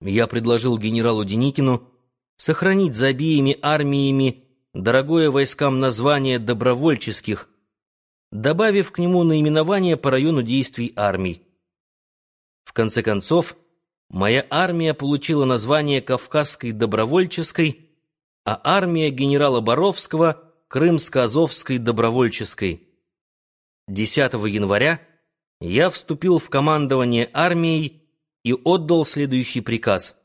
Я предложил генералу Деникину сохранить за обеими армиями дорогое войскам название добровольческих, добавив к нему наименование по району действий армий. В конце концов, моя армия получила название Кавказской добровольческой, а армия генерала Боровского — Крымско-Азовской добровольческой. 10 января я вступил в командование армией и отдал следующий приказ.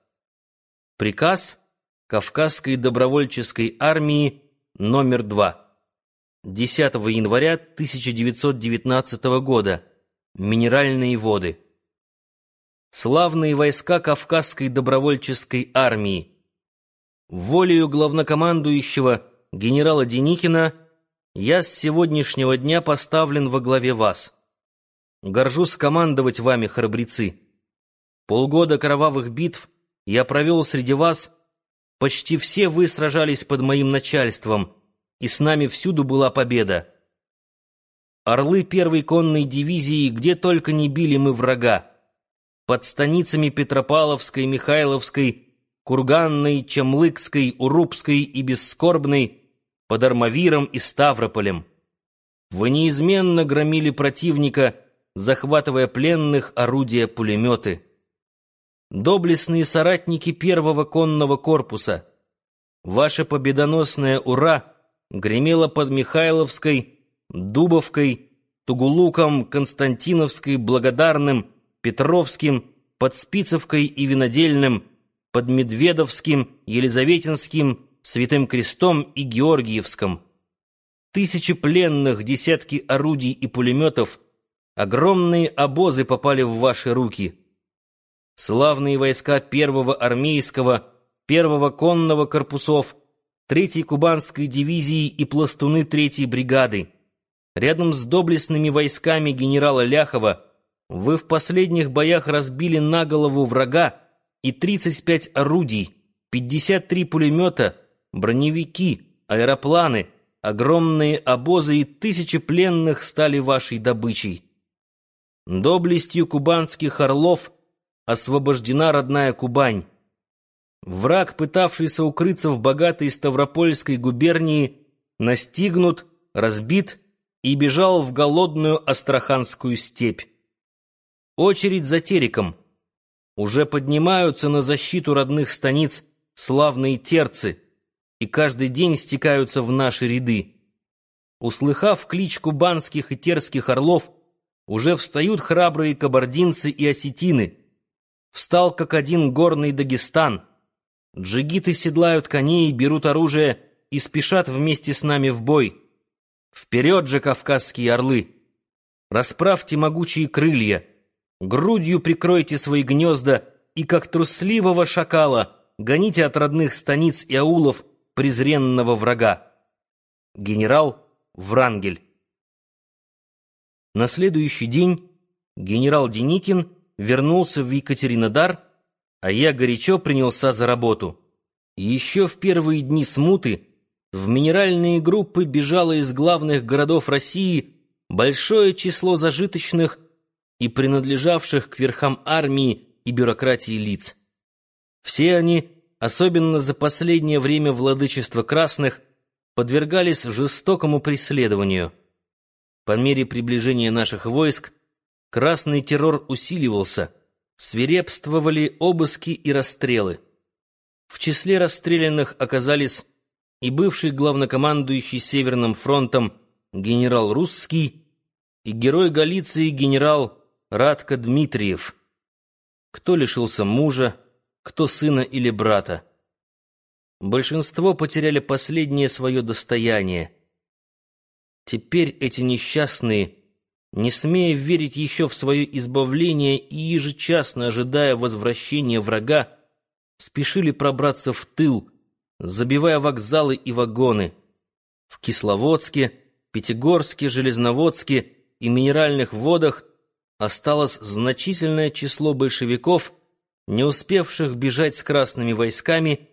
Приказ Кавказской добровольческой армии номер 2. 10 января 1919 года. Минеральные воды. Славные войска Кавказской добровольческой армии. Волею главнокомандующего генерала Деникина я с сегодняшнего дня поставлен во главе вас. Горжусь командовать вами, храбрецы. Полгода кровавых битв я провел среди вас, почти все вы сражались под моим начальством, и с нами всюду была победа. Орлы первой конной дивизии где только не били мы врага. Под станицами Петропавловской, Михайловской, Курганной, Чамлыкской, Урупской и Бесскорбной, под Армавиром и Ставрополем. Вы неизменно громили противника, захватывая пленных орудия пулеметы доблестные соратники первого конного корпуса. Ваше победоносное «Ура» гремело под Михайловской, Дубовкой, Тугулуком, Константиновской, Благодарным, Петровским, под Спицевкой и Винодельным, под Медведовским, Елизаветинским, Святым Крестом и Георгиевском. Тысячи пленных, десятки орудий и пулеметов, огромные обозы попали в ваши руки — славные войска первого армейского, первого конного корпусов, третьей кубанской дивизии и пластуны третьей бригады. Рядом с доблестными войсками генерала Ляхова вы в последних боях разбили на голову врага и 35 орудий, 53 пулемета, броневики, аэропланы, огромные обозы и тысячи пленных стали вашей добычей. Доблестью кубанских орлов – освобождена родная Кубань. Враг, пытавшийся укрыться в богатой Ставропольской губернии, настигнут, разбит и бежал в голодную Астраханскую степь. Очередь за Тереком. Уже поднимаются на защиту родных станиц славные терцы, и каждый день стекаются в наши ряды. Услыхав клич кубанских и терских орлов, уже встают храбрые кабардинцы и осетины — Встал как один горный Дагестан. Джигиты седлают коней, берут оружие и спешат вместе с нами в бой. Вперед же, кавказские орлы! Расправьте могучие крылья, грудью прикройте свои гнезда и, как трусливого шакала, гоните от родных станиц и аулов презренного врага. Генерал Врангель На следующий день генерал Деникин вернулся в Екатеринодар, а я горячо принялся за работу. Еще в первые дни смуты в минеральные группы бежало из главных городов России большое число зажиточных и принадлежавших к верхам армии и бюрократии лиц. Все они, особенно за последнее время владычества красных, подвергались жестокому преследованию. По мере приближения наших войск Красный террор усиливался, свирепствовали обыски и расстрелы. В числе расстрелянных оказались и бывший главнокомандующий Северным фронтом генерал Русский и герой Галиции генерал Радко Дмитриев. Кто лишился мужа, кто сына или брата. Большинство потеряли последнее свое достояние. Теперь эти несчастные не смея верить еще в свое избавление и ежечасно ожидая возвращения врага, спешили пробраться в тыл, забивая вокзалы и вагоны. В Кисловодске, Пятигорске, Железноводске и Минеральных водах осталось значительное число большевиков, не успевших бежать с красными войсками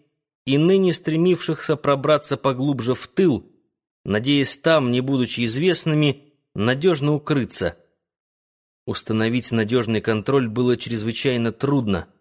и ныне стремившихся пробраться поглубже в тыл, надеясь там, не будучи известными, надежно укрыться. Установить надежный контроль было чрезвычайно трудно —